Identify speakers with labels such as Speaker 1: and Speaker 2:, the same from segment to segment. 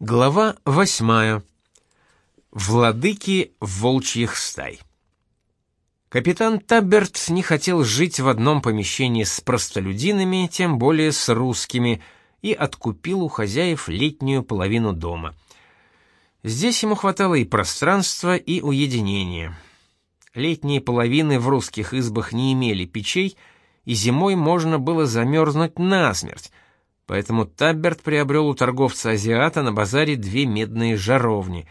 Speaker 1: Глава восьмая. Владыки волчьих стай. Капитан Таберт не хотел жить в одном помещении с простолюдинами, тем более с русскими, и откупил у хозяев летнюю половину дома. Здесь ему хватало и пространства, и уединения. Летние половины в русских избах не имели печей, и зимой можно было замерзнуть насмерть, поэтому Табберт приобрел у торговца-азиата на базаре две медные жаровни.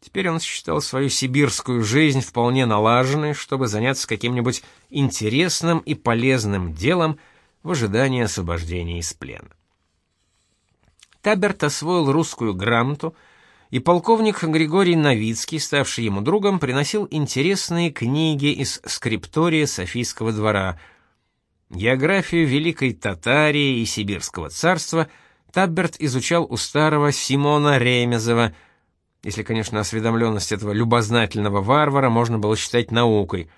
Speaker 1: Теперь он считал свою сибирскую жизнь вполне налаженной, чтобы заняться каким-нибудь интересным и полезным делом в ожидании освобождения из плена. Таберт освоил русскую грамоту, и полковник Григорий Новицкий, ставший ему другом, приносил интересные книги из скриптория Софийского двора — Географию Великой Татарии и Сибирского царства Табберт изучал у старого Симона Ремезова, если, конечно, осведомленность этого любознательного варвара можно было считать наукой.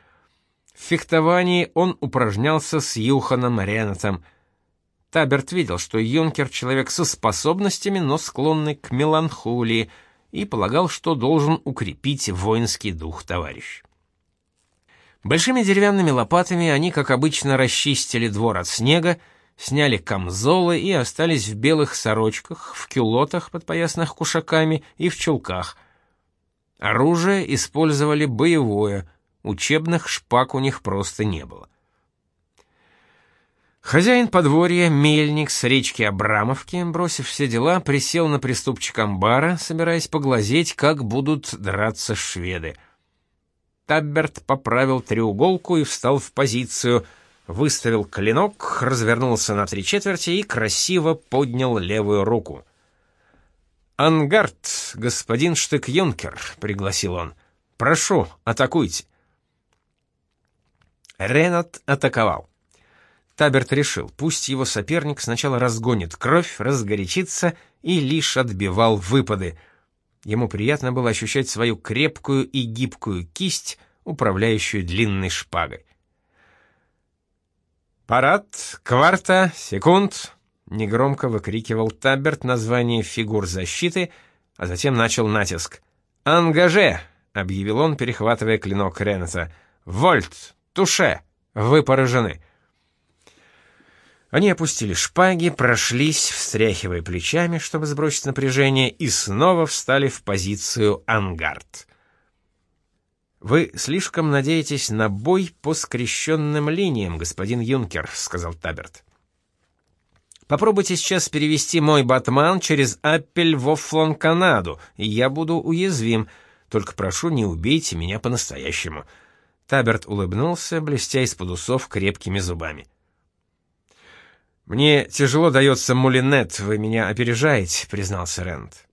Speaker 1: В фехтовании он упражнялся с Юханом Ренатом. Таберт видел, что юнкер — человек со способностями, но склонный к меланхолии, и полагал, что должен укрепить воинский дух товарища. Большими деревянными лопатами они, как обычно, расчистили двор от снега, сняли камзолы и остались в белых сорочках, в кюлотах, подпоясных кушаками и в чулках. Оружие использовали боевое, учебных шпаг у них просто не было. Хозяин подворья, мельник с речки Абрамовки, бросив все дела, присел на приступчик амбара, собираясь поглазеть, как будут драться шведы — Табберт поправил треуголку и встал в позицию, выставил клинок, развернулся на три четверти и красиво поднял левую руку. «Ангард, господин Штык-Юнкер», — пригласил он, — «прошу, атакуйте». Ренат атаковал. Таберт решил, пусть его соперник сначала разгонит кровь, разгорячится и лишь отбивал выпады — Ему приятно было ощущать свою крепкую и гибкую кисть, управляющую длинной шпагой. «Парад, кварта, секунд!» — негромко выкрикивал Таберт название фигур защиты, а затем начал натиск. «Ангаже!» — объявил он, перехватывая клинок Рената. «Вольт! Туше! Вы поражены!» Они опустили шпаги, прошлись, встряхивая плечами, чтобы сбросить напряжение, и снова встали в позицию ангард. «Вы слишком надеетесь на бой по скрещенным линиям, господин Юнкер», — сказал Таберт. «Попробуйте сейчас перевести мой батман через Аппель во Флон-Канаду, и я буду уязвим. Только прошу, не убейте меня по-настоящему». Таберт улыбнулся, блестя из-под усов крепкими зубами. «Мне тяжело дается мулинет, вы меня опережаете», — признался Рент.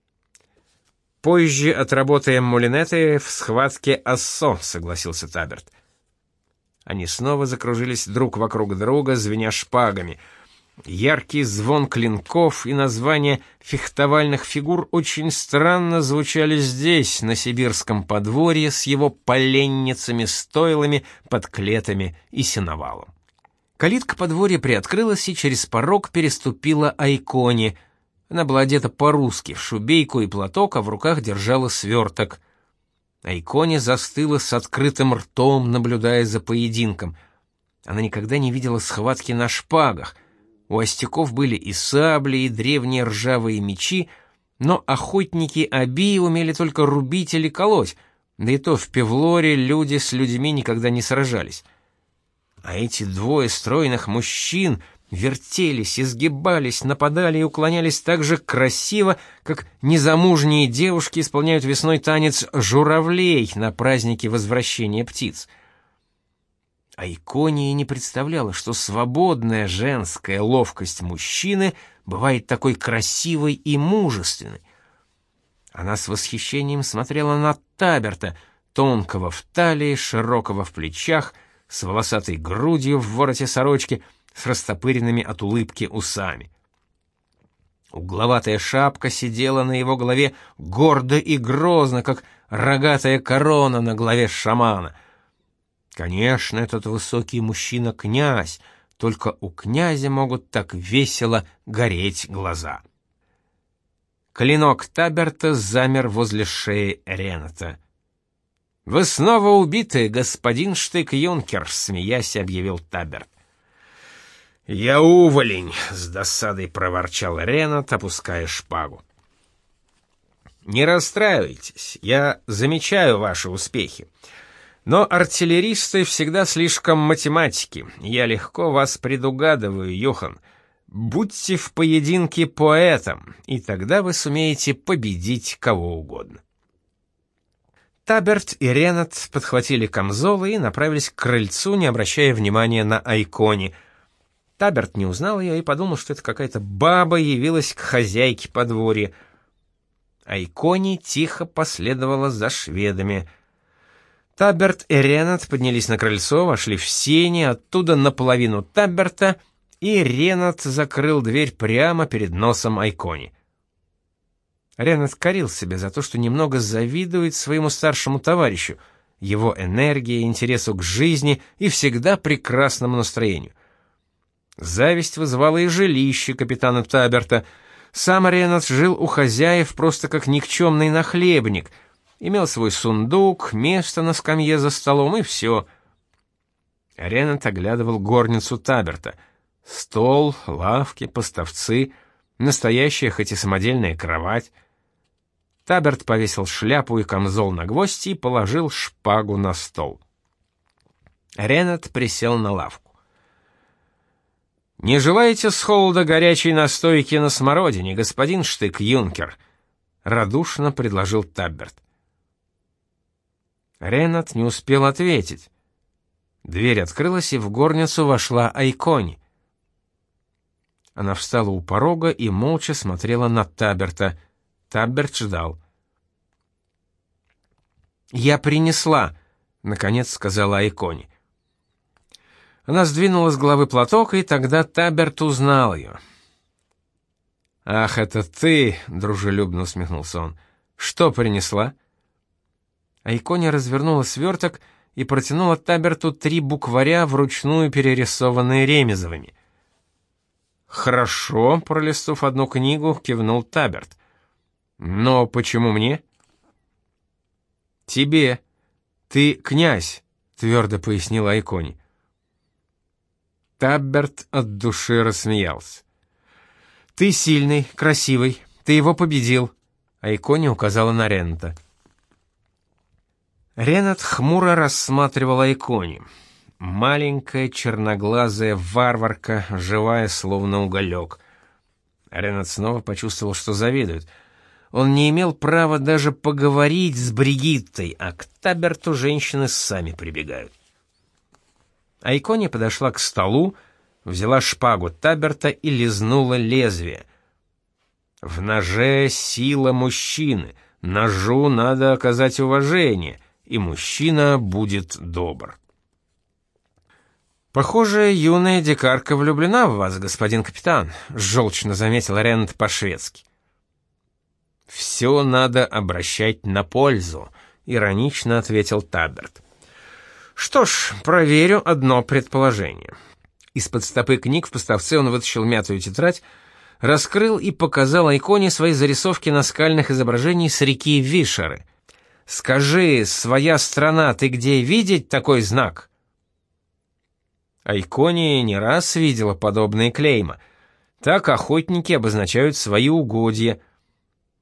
Speaker 1: «Позже отработаем мулинеты в схватке Ассо», — согласился Таберт. Они снова закружились друг вокруг друга, звеня шпагами. Яркий звон клинков и названия фехтовальных фигур очень странно звучали здесь, на сибирском подворье, с его поленницами-стойлами, подклетами и сеновалом. Калитка подворья приоткрылась, и через порог переступила Айкони. Она была одета по-русски, в шубейку и платок, а в руках держала сверток. Айкони застыла с открытым ртом, наблюдая за поединком. Она никогда не видела схватки на шпагах. У остяков были и сабли, и древние ржавые мечи, но охотники Аби умели только рубить или колоть, да и то в Певлоре люди с людьми никогда не сражались а эти двое стройных мужчин вертелись, изгибались, нападали и уклонялись так же красиво, как незамужние девушки исполняют весной танец журавлей на празднике возвращения птиц. А Икония не представляла, что свободная женская ловкость мужчины бывает такой красивой и мужественной. Она с восхищением смотрела на Таберта, тонкого в талии, широкого в плечах, с волосатой грудью в вороте сорочки, с растопыренными от улыбки усами. Угловатая шапка сидела на его голове гордо и грозно, как рогатая корона на голове шамана. Конечно, этот высокий мужчина — князь, только у князя могут так весело гореть глаза. Клинок Таберта замер возле шеи Рената. «Вы снова убиты, господин Штык-Юнкер», — смеясь объявил Таберт. «Я уволень!» — с досадой проворчал Ренат, опуская шпагу. «Не расстраивайтесь, я замечаю ваши успехи. Но артиллеристы всегда слишком математики. Я легко вас предугадываю, Йохан. Будьте в поединке поэтом, и тогда вы сумеете победить кого угодно. Таберт и Ренат подхватили камзолы и направились к крыльцу, не обращая внимания на Айкони. Таберт не узнал ее и подумал, что это какая-то баба явилась к хозяйке подворья. Айкони тихо последовала за шведами — Таберт и Ренат поднялись на крыльцо, вошли в сени, оттуда наполовину Таберта, и Ренат закрыл дверь прямо перед носом Айкони. Ренат корил себя за то, что немного завидует своему старшему товарищу, его энергии, интересу к жизни и всегда прекрасному настроению. Зависть вызывала и жилище капитана Таберта. Сам Ренат жил у хозяев просто как никчемный нахлебник — имел свой сундук, место на скамье за столом и все. Ренат оглядывал горницу Таберта. Стол, лавки, поставцы, настоящая, хоть и самодельная кровать. Таберт повесил шляпу и камзол на гвоздь и положил шпагу на стол. Ренат присел на лавку. «Не желаете с холода горячей настойки на смородине, господин Штык-Юнкер?» — радушно предложил Таберт. Ренат не успел ответить. Дверь открылась, и в горницу вошла Айкони. Она встала у порога и молча смотрела на Таберта. Таберт ждал. «Я принесла», — наконец сказала Айкони. Она сдвинула с головы платок, и тогда Таберт узнал ее. «Ах, это ты!» — дружелюбно усмехнулся он. «Что принесла?» Айконя развернула сверток и протянула Таберту три букваря, вручную перерисованные Ремезовыми. «Хорошо», — пролистав одну книгу, кивнул Таберт. «Но почему мне?» «Тебе. Ты князь», — твердо пояснила Айкони. Таберт от души рассмеялся. «Ты сильный, красивый, ты его победил», — Айкони указала на Рента. Ренат хмуро рассматривала икони. Маленькая черноглазая варварка, живая словно уголек. Ренат снова почувствовал, что завидует. Он не имел права даже поговорить с Бригиттой, а к Таберту женщины сами прибегают. А иконе подошла к столу, взяла шпагу Таберта и лизнула лезвие. В ноже сила мужчины, ножу надо оказать уважение — и мужчина будет добр. «Похоже, юная дикарка влюблена в вас, господин капитан», — желчно заметил Рент по-шведски. «Все надо обращать на пользу», — иронично ответил Таберт. «Что ж, проверю одно предположение». Из-под стопы книг в поставце он вытащил мятую тетрадь, раскрыл и показал Айконе свои зарисовки наскальных изображений с реки Вишеры. Скажи, своя страна, ты где видеть такой знак? Айкония не раз видела подобные клейма. Так охотники обозначают свои угодья.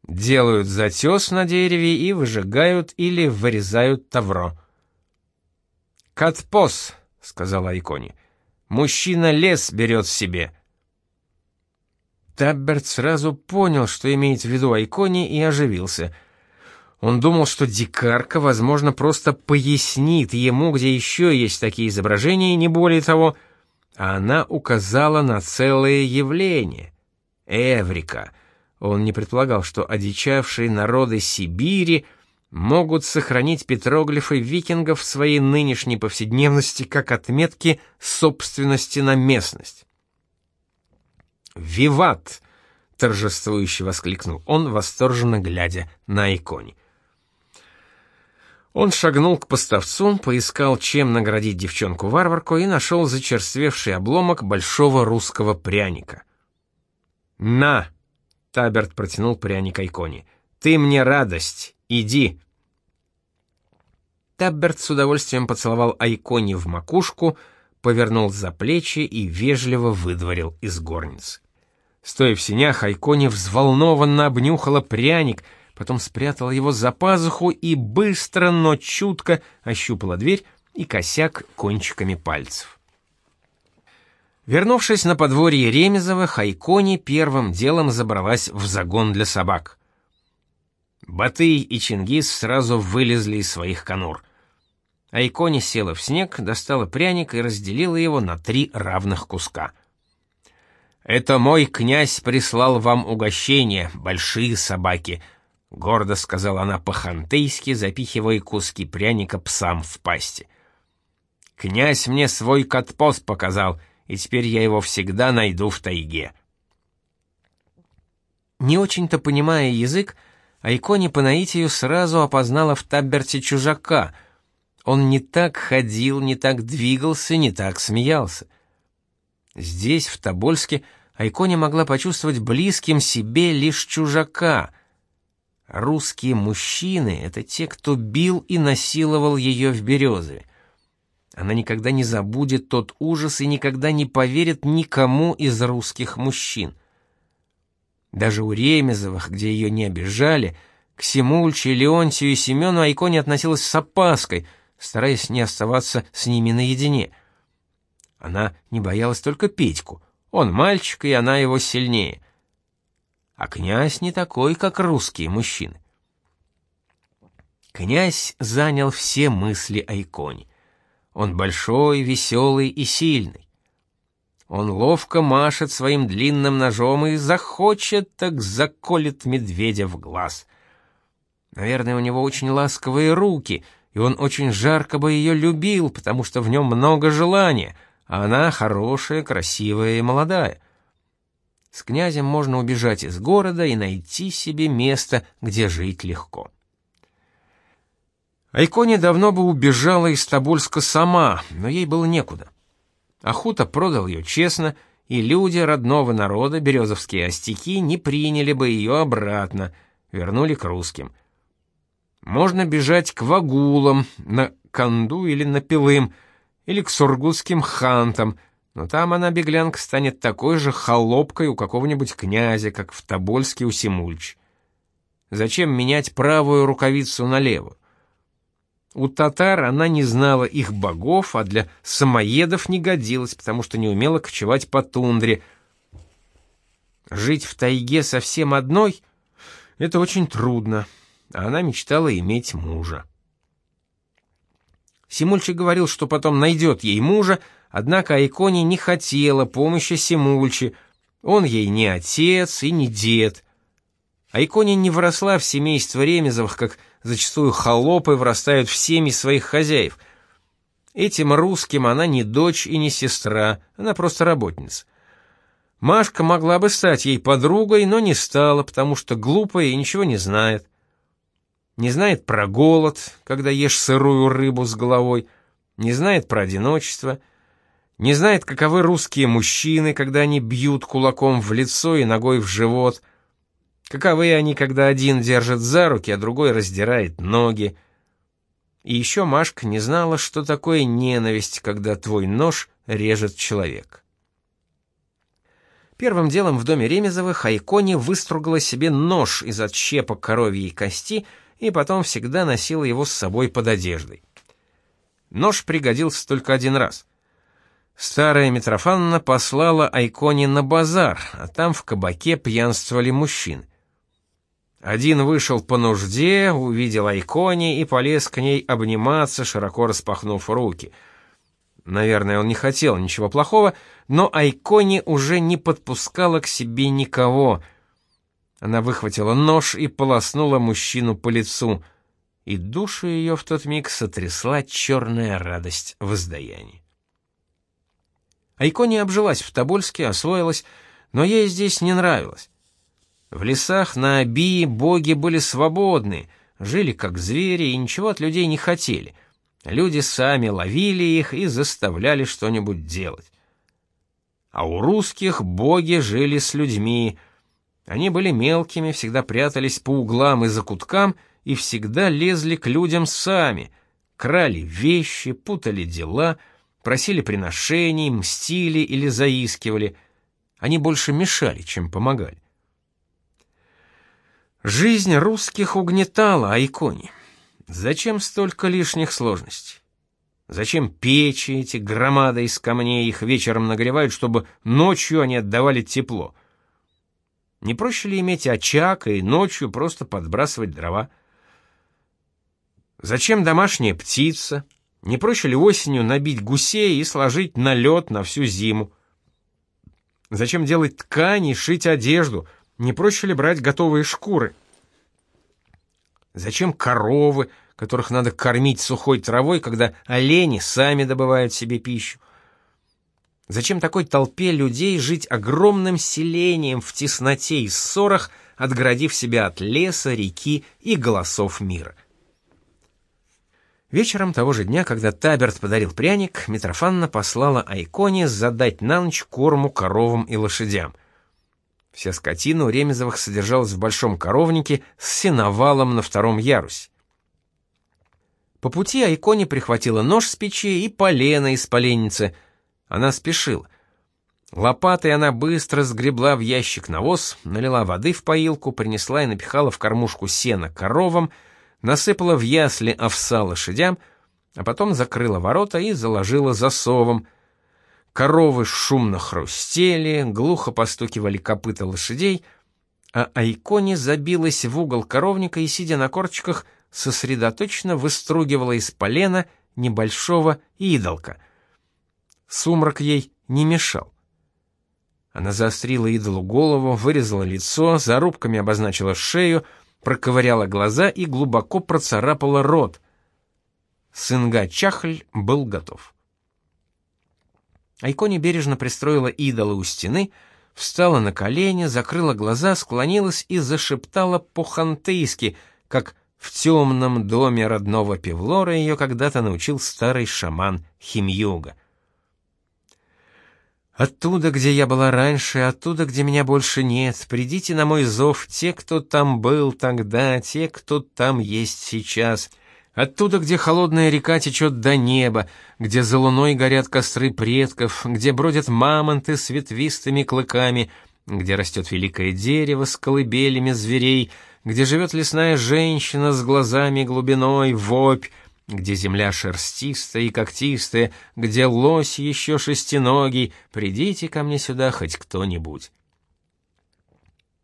Speaker 1: Делают затес на дереве и выжигают или вырезают тавро. «Катпос», — сказала Айкони, — «мужчина лес берет себе». Табберт сразу понял, что имеет в виду Айкони, и оживился — он думал, что дикарка, возможно, просто пояснит ему, где еще есть такие изображения, не более того, а она указала на целое явление. Эврика. Он не предполагал, что одичавшие народы Сибири могут сохранить петроглифы викингов в своей нынешней повседневности как отметки собственности на местность. «Виват!» — торжествующе воскликнул он, восторженно глядя на иконе. Он шагнул к поставцу, поискал, чем наградить девчонку-варварку и нашел зачерствевший обломок большого русского пряника. «На!» — Таберт протянул пряник Айкони. «Ты мне радость! Иди!» Табберт с удовольствием поцеловал Айкони в макушку, повернул за плечи и вежливо выдворил из горницы. Стоя в синях, Айкони взволнованно обнюхала пряник, потом спрятала его за пазуху и быстро, но чутко ощупала дверь и косяк кончиками пальцев. Вернувшись на подворье Ремезова, Хайкони первым делом забралась в загон для собак. Батый и Чингис сразу вылезли из своих конур. Айкони села в снег, достала пряник и разделила его на три равных куска. «Это мой князь прислал вам угощение, большие собаки», — гордо сказала она по-хантейски, запихивая куски пряника псам в пасти. «Князь мне свой катпост показал, и теперь я его всегда найду в тайге». Не очень-то понимая язык, Айкони по наитию сразу опознала в Табберте чужака. Он не так ходил, не так двигался, не так смеялся. Здесь, в Тобольске, Айкони могла почувствовать близким себе лишь чужака. Русские мужчины — это те, кто бил и насиловал ее в Березове. Она никогда не забудет тот ужас и никогда не поверит никому из русских мужчин. Даже у Ремезовых, где ее не обижали, к Симульче, Леонтию и Семену Айконе относилась с опаской, стараясь не оставаться с ними наедине. Она не боялась только Петьку — он мальчик, и она его сильнее. А князь не такой, как русские мужчины. Князь занял все мысли о иконе. Он большой, веселый и сильный. Он ловко машет своим длинным ножом и захочет, так заколет медведя в глаз. Наверное, у него очень ласковые руки, и он очень жарко бы ее любил, потому что в нем много желания — а она хорошая, красивая и молодая. С князем можно убежать из города и найти себе место, где жить легко. Айконе давно бы убежала из Тобольска сама, но ей было некуда. Ахута продал ее честно, и люди родного народа, березовские остяки, не приняли бы ее обратно, вернули к русским. Можно бежать к вагулам, на Канду или на Пилым — или к сургутским хантам, но там она, беглянка, станет такой же холопкой у какого-нибудь князя, как в Тобольске у Симульч. Зачем менять правую рукавицу на левую? У татар она не знала их богов, а для самоедов не годилась, потому что не умела кочевать по тундре. Жить в тайге совсем одной — это очень трудно, а она мечтала иметь мужа. Симульчик говорил, что потом найдет ей мужа, однако Айкони не хотела помощи Симульчи. Он ей не отец и не дед. Айкони не вросла в семейство Ремезовых, как зачастую холопы врастают в семьи своих хозяев. Этим русским она не дочь и не сестра, она просто работница. Машка могла бы стать ей подругой, но не стала, потому что глупая и ничего не знает не знает про голод, когда ешь сырую рыбу с головой, не знает про одиночество, не знает, каковы русские мужчины, когда они бьют кулаком в лицо и ногой в живот, каковы они, когда один держит за руки, а другой раздирает ноги. И еще Машка не знала, что такое ненависть, когда твой нож режет человек. Первым делом в доме Ремезовых Айкони выстругала себе нож из отщепок коровьей кости — и потом всегда носила его с собой под одеждой. Нож пригодился только один раз. Старая Митрофановна послала Айконе на базар, а там в кабаке пьянствовали мужчины. Один вышел по нужде, увидел Айконе и полез к ней обниматься, широко распахнув руки. Наверное, он не хотел ничего плохого, но Айконе уже не подпускала к себе никого — она выхватила нож и полоснула мужчину по лицу, и душу ее в тот миг сотрясла черная радость воздаяния. Айкония обжилась в Тобольске, освоилась, но ей здесь не нравилось. В лесах на Абии боги были свободны, жили как звери и ничего от людей не хотели. Люди сами ловили их и заставляли что-нибудь делать. А у русских боги жили с людьми, Они были мелкими, всегда прятались по углам и закуткам и всегда лезли к людям сами, крали вещи, путали дела, просили приношений, мстили или заискивали. Они больше мешали, чем помогали. Жизнь русских угнетала Айкони. Зачем столько лишних сложностей? Зачем печи эти громады из камней их вечером нагревают, чтобы ночью они отдавали тепло? Не проще ли иметь очаг и ночью просто подбрасывать дрова? Зачем домашняя птица? Не проще ли осенью набить гусей и сложить на лед на всю зиму? Зачем делать ткани шить одежду? Не проще ли брать готовые шкуры? Зачем коровы, которых надо кормить сухой травой, когда олени сами добывают себе пищу? Зачем такой толпе людей жить огромным селением в тесноте и ссорах, отгородив себя от леса, реки и голосов мира? Вечером того же дня, когда Таберт подарил пряник, Митрофанна послала Айконе задать на ночь корму коровам и лошадям — Вся скотина у Ремезовых содержалась в большом коровнике с сеновалом на втором ярусе. По пути Айконе прихватила нож с печи и полено из поленницы. Она спешила. Лопатой она быстро сгребла в ящик навоз, налила воды в поилку, принесла и напихала в кормушку сена коровам, насыпала в ясли овса лошадям, а потом закрыла ворота и заложила засовом — Коровы шумно хрустели, глухо постукивали копыта лошадей, а Айкони забилась в угол коровника и, сидя на корчиках, сосредоточенно выстругивала из полена небольшого идолка. Сумрак ей не мешал. Она заострила идолу голову, вырезала лицо, зарубками обозначила шею, проковыряла глаза и глубоко процарапала рот. Сынга Чахль был готов. Айкони бережно пристроила идола у стены, встала на колени, закрыла глаза, склонилась и зашептала по-хантыйски, как в темном доме родного Певлора ее когда-то научил старый шаман Химьюга. Оттуда, где я была раньше, оттуда, где меня больше нет, придите на мой зов те, кто там был тогда, те, кто там есть сейчас. Оттуда, где холодная река течет до неба, где за луной горят костры предков, где бродят мамонты с ветвистыми клыками, где растет великое дерево с колыбелями зверей, где живет лесная женщина с глазами глубиной вопь, где земля шерстистая и когтистая, где лось еще шестиногий, придите ко мне сюда хоть кто-нибудь.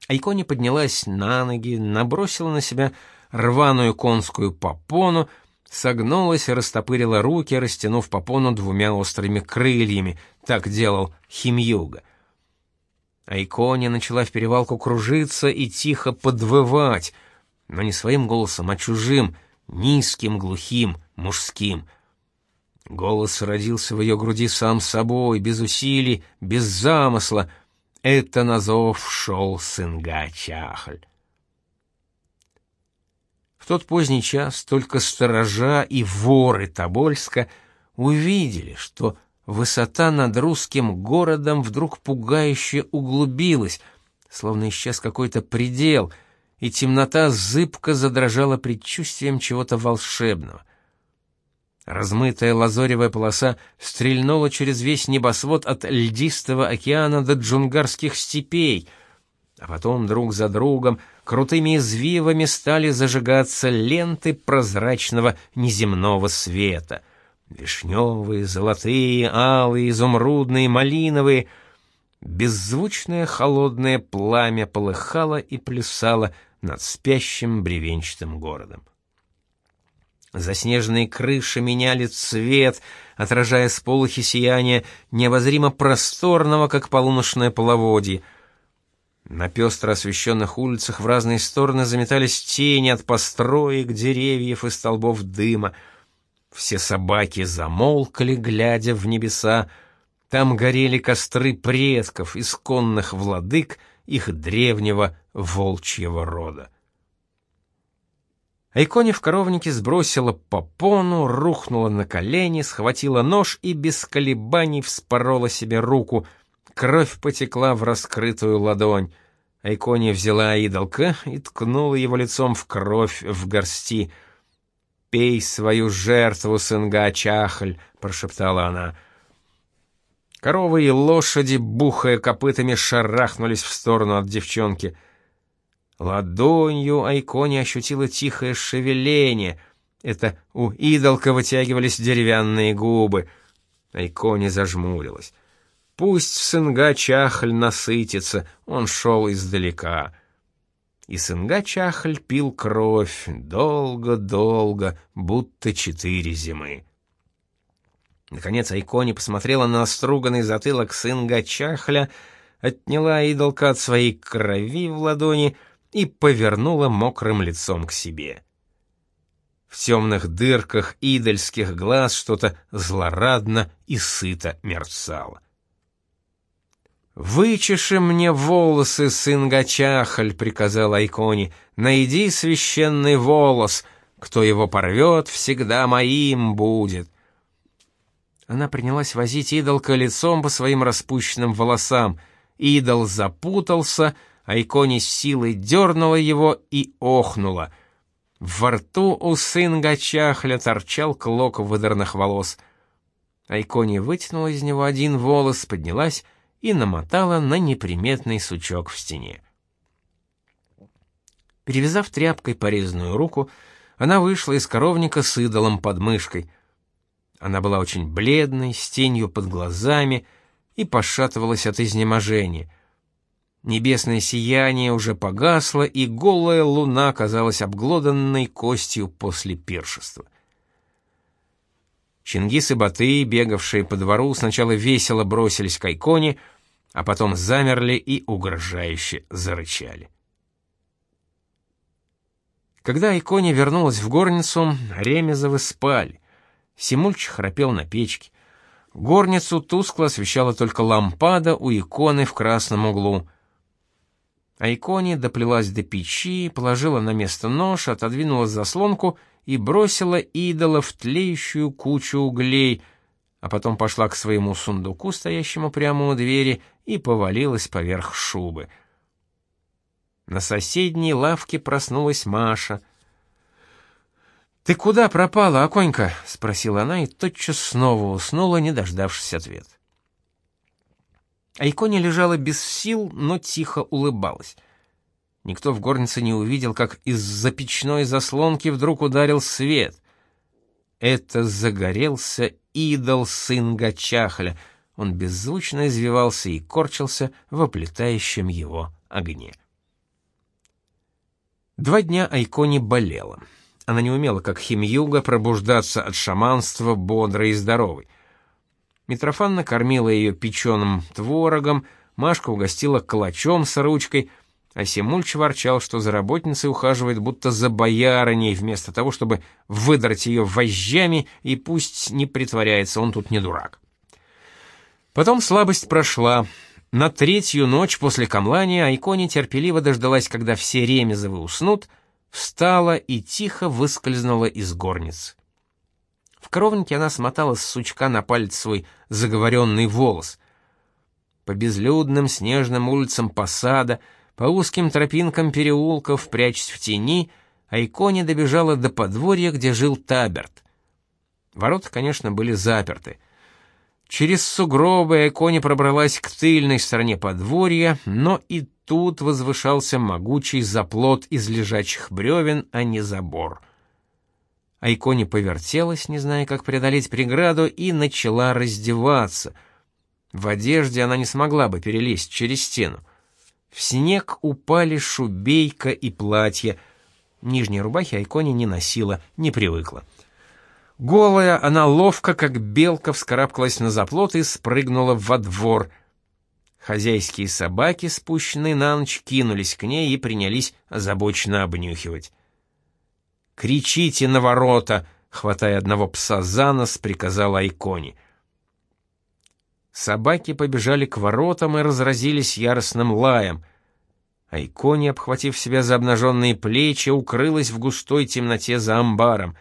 Speaker 1: Айкони поднялась на ноги, набросила на себя рваную конскую попону, согнулась и растопырила руки, растянув попону двумя острыми крыльями. Так делал Химьюга. Айконя начала в перевалку кружиться и тихо подвывать, но не своим голосом, а чужим, низким, глухим, мужским. Голос родился в ее груди сам собой, без усилий, без замысла. Это на зов шел Сынга Чахль. В тот поздний час только сторожа и воры Тобольска увидели, что высота над русским городом вдруг пугающе углубилась, словно исчез какой-то предел, и темнота зыбко задрожала предчувствием чего-то волшебного. Размытая лазоревая полоса стрельнула через весь небосвод от льдистого океана до джунгарских степей — а потом друг за другом крутыми извивами стали зажигаться ленты прозрачного неземного света. Вишневые, золотые, алые, изумрудные, малиновые. Беззвучное холодное пламя полыхало и плясало над спящим бревенчатым городом. Заснеженные крыши меняли цвет, отражая сполохи сияния необозримо просторного, как полуночное половодье — на пестро освещенных улицах в разные стороны заметались тени от построек, деревьев и столбов дыма. Все собаки замолкли, глядя в небеса. Там горели костры предков, исконных владык их древнего волчьего рода. Айконе в коровнике сбросила попону, рухнула на колени, схватила нож и без колебаний вспорола себе руку — Кровь потекла в раскрытую ладонь. Айкони взяла идолка и ткнула его лицом в кровь в горсти. «Пей свою жертву, сынга Чахль!» — прошептала она. Коровы и лошади, бухая копытами, шарахнулись в сторону от девчонки. Ладонью Айкони ощутила тихое шевеление. Это у идолка вытягивались деревянные губы. Айкони зажмурилась. Пусть Сынга-Чахль насытится, он шел издалека. И Сынга-Чахль пил кровь долго-долго, будто четыре зимы. Наконец Айкони посмотрела на оструганный затылок Сынга-Чахля, отняла идолка от своей крови в ладони и повернула мокрым лицом к себе. В темных дырках идольских глаз что-то злорадно и сыто мерцало. «Вычеши мне волосы, сын Гачахаль», — приказал Айкони, — «найди священный волос, кто его порвет, всегда моим будет». Она принялась возить идолка лицом по своим распущенным волосам. Идол запутался, Айкони с силой дернула его и охнула. Во рту у сын Гачахля торчал клок выдранных волос. Айкони вытянула из него один волос, поднялась и намотала на неприметный сучок в стене. Перевязав тряпкой порезанную руку, она вышла из коровника с идолом под мышкой. Она была очень бледной, с тенью под глазами и пошатывалась от изнеможения. Небесное сияние уже погасло, и голая луна казалась обглоданной костью после пиршества. Чингис и Батый, бегавшие по двору, сначала весело бросились к Айконе, а потом замерли и угрожающе зарычали. Когда Айконе вернулась в горницу, Ремезовы спали. Симульч храпел на печке. Горницу тускло освещала только лампада у иконы в красном углу. А иконе доплелась до печи, положила на место нож, отодвинула заслонку и бросила идола в тлеющую кучу углей — а потом пошла к своему сундуку, стоящему прямо у двери, и повалилась поверх шубы. На соседней лавке проснулась Маша. «Ты куда пропала, Аконька?» — спросила она и тотчас снова уснула, не дождавшись ответа. Айконя лежала без сил, но тихо улыбалась. Никто в горнице не увидел, как из-за печной заслонки вдруг ударил свет. Это загорелся идол сын Гачахля. Он беззвучно извивался и корчился в оплетающем его огне. Два дня Айкони болела. Она не умела, как Химьюга, пробуждаться от шаманства бодрой и здоровой. Митрофан накормила ее печеным творогом, Машка угостила калачом с ручкой — а Семульч ворчал, что за работницей ухаживает будто за боярыней, вместо того, чтобы выдрать ее вожжами, и пусть не притворяется, он тут не дурак. Потом слабость прошла. На третью ночь после камлания Айкони терпеливо дождалась, когда все ремезовы уснут, встала и тихо выскользнула из горницы. В коровнике она смотала с сучка на палец свой заговоренный волос. По безлюдным снежным улицам посада — по узким тропинкам переулков, прячась в тени, Айкони добежала до подворья, где жил Таберт. Ворота, конечно, были заперты. Через сугробы Айкони пробралась к тыльной стороне подворья, но и тут возвышался могучий заплот из лежачих бревен, а не забор. Айкони повертелась, не зная, как преодолеть преграду, и начала раздеваться. В одежде она не смогла бы перелезть через стену. В снег упали шубейка и платье. Нижней рубахи Айкони не носила, не привыкла. Голая, она ловко, как белка, вскарабкалась на заплот и спрыгнула во двор. Хозяйские собаки, спущенные на ночь, кинулись к ней и принялись озабоченно обнюхивать. «Кричите на ворота!» — хватая одного пса за нос, приказала Айкони. Собаки побежали к воротам и разразились яростным лаем. Айкони, обхватив себя за обнаженные плечи, укрылась в густой темноте за амбаром.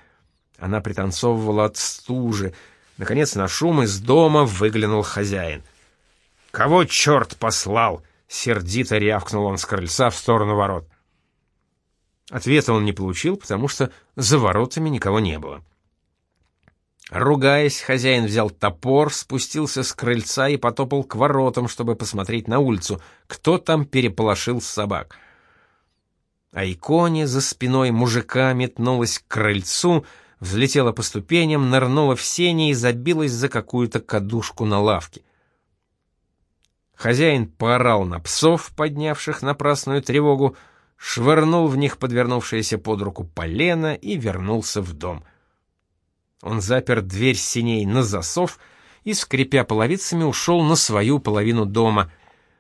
Speaker 1: Она пританцовывала от стужи. Наконец на шум из дома выглянул хозяин. «Кого черт послал?» — Сердито рявкнул он с крыльца в сторону ворот. Ответа он не получил, потому что за воротами никого не было. Ругаясь, хозяин взял топор, спустился с крыльца и потопал к воротам, чтобы посмотреть на улицу, кто там переполошил собак. А иконе за спиной мужика метнулась к крыльцу, взлетела по ступеням, нырнула в сени и забилась за какую-то кадушку на лавке. Хозяин поорал на псов, поднявших напрасную тревогу, швырнул в них подвернувшееся под руку полено и вернулся в дом. Он запер дверь синей на засов и, скрипя половицами, ушел на свою половину дома.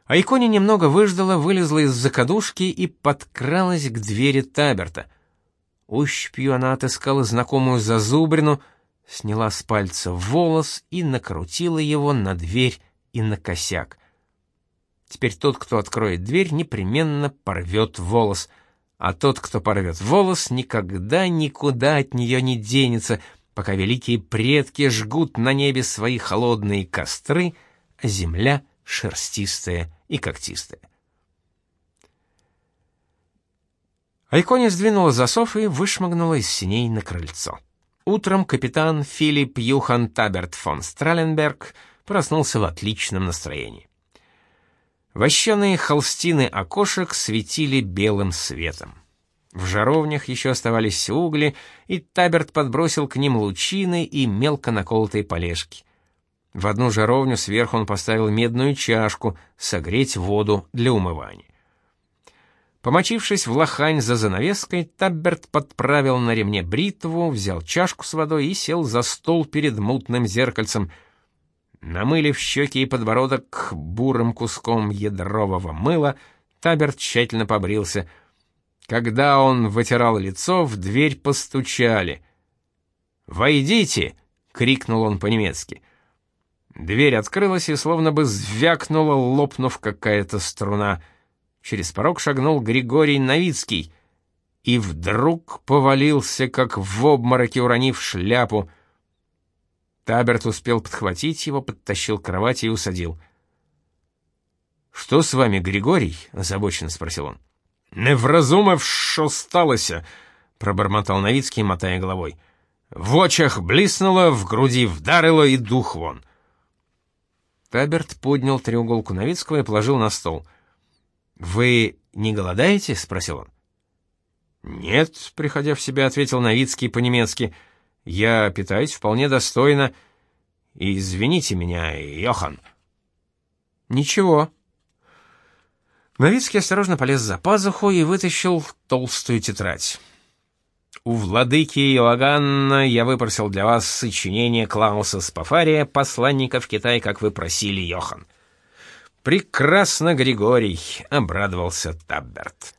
Speaker 1: А иконе немного выждала, вылезла из закадушки и подкралась к двери Таберта. Ощупью она отыскала знакомую зазубрину, сняла с пальца волос и накрутила его на дверь и на косяк. Теперь тот, кто откроет дверь, непременно порвет волос, а тот, кто порвет волос, никогда никуда от нее не денется, пока великие предки жгут на небе свои холодные костры, а земля шерстистая и когтистая. Айкони сдвинула засов и вышмыгнула из синей на крыльцо. Утром капитан Филипп Юхан Таберт фон Страленберг проснулся в отличном настроении. Вощеные холстины окошек светили белым светом. В жаровнях еще оставались угли, и Таберт подбросил к ним лучины и мелко наколотые полежки. В одну жаровню сверху он поставил медную чашку согреть воду для умывания. Помочившись в лохань за занавеской, Табберт подправил на ремне бритву, взял чашку с водой и сел за стол перед мутным зеркальцем — Намылив щеки и подбородок бурым куском ядрового мыла, Табер тщательно побрился. Когда он вытирал лицо, в дверь постучали. «Войдите!» — крикнул он по-немецки. Дверь открылась и словно бы звякнула, лопнув какая-то струна. Через порог шагнул Григорий Новицкий и вдруг повалился, как в обмороке, уронив шляпу — Таберт успел подхватить его, подтащил к кровати и усадил. «Что с вами, Григорий?» — озабоченно спросил он. «Не вразумев, що сталося!» — пробормотал Новицкий, мотая головой. «В очах блиснуло, в груди вдарило и дух вон». Таберт поднял треуголку Новицкого и положил на стол. «Вы не голодаете?» — спросил он. «Нет», — приходя в себя, ответил Новицкий по-немецки, — я питаюсь вполне достойно. Извините меня, Йохан. Ничего. Новицкий осторожно полез за пазуху и вытащил толстую тетрадь. У владыки Иоганна я выпросил для вас сочинение Клауса Спафария, посланника в Китай, как вы просили, Йохан. Прекрасно, Григорий, обрадовался Табберт.